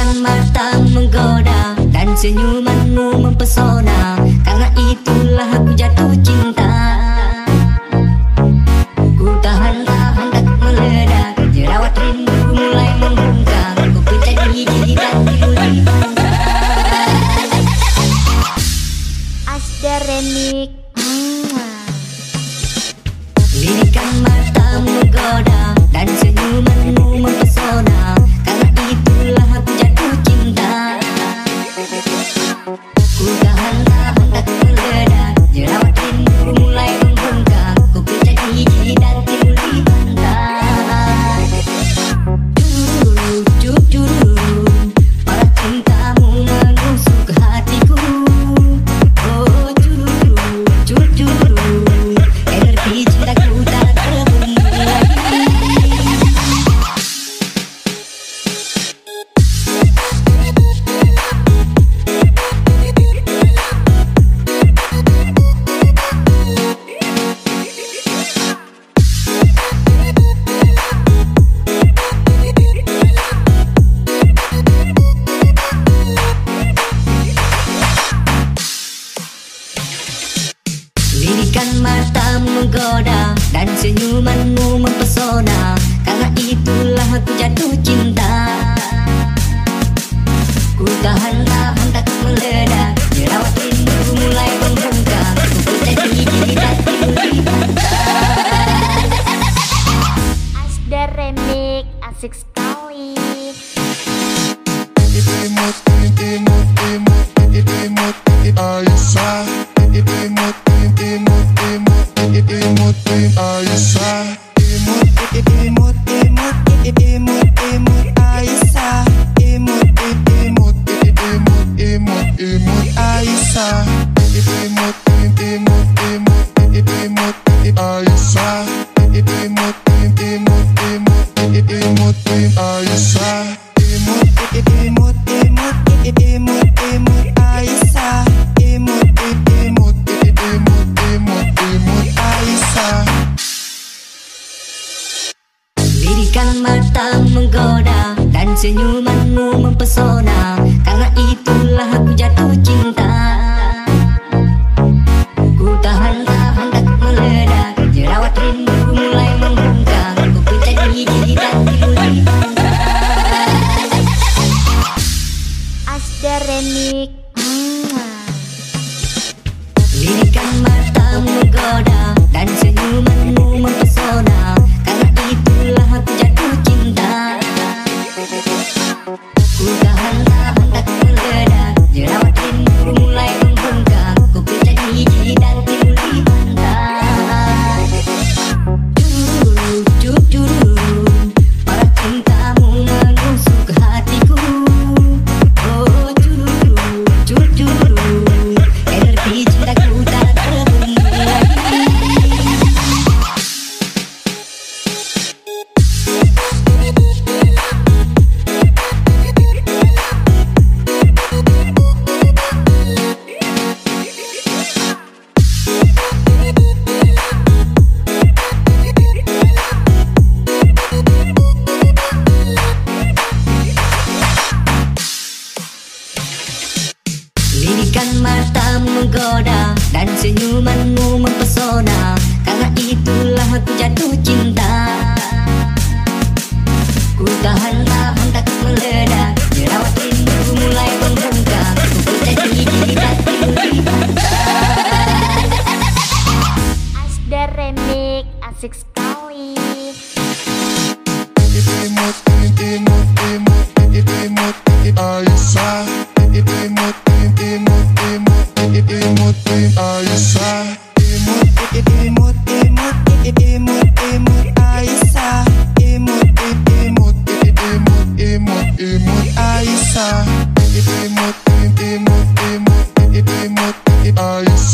Lirikan mata menggoda dan senyumanmu mempesona. Karena itulah aku jatuh cinta Lirikan mata menggoda dan senyumanmu mempesona. Karena itulah aku jatuh cinta. Ku tahan-tahan tak meledak Jerawat rindu mulai membengkak Ku pecah gigi dan tidur di pantai Asda Remik Asik sekali imut, menggoda dan senyumanmu mempesona. Karena itulah aku jatuh cinta Asda menggoda dan senyumanmu mempesona Karena itulah aku jatuh cinta Ku tahan-tahan tak meledak Jerawat rindu mulai membengkak Ku pecah gigi dan tidur di pantai Asda Remik Asik sekali Imut, imut, imut, imut, Aisyah Imut, Aisyah Imut,